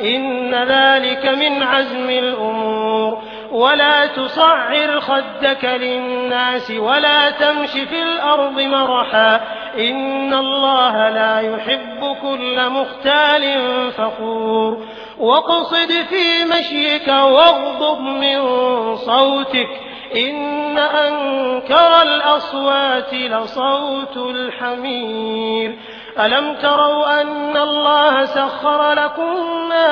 إن ذلك من عزم الأمور. ولا تصعر خدك للناس ولا تمش في الأرض مرحا. إن الله لا يحب كل مختال فخور. واقصد في مشيك واغضب من صوتك. إن أنكر الأصوات لصوت الحمير. ألم تروا أن الله سخر لكم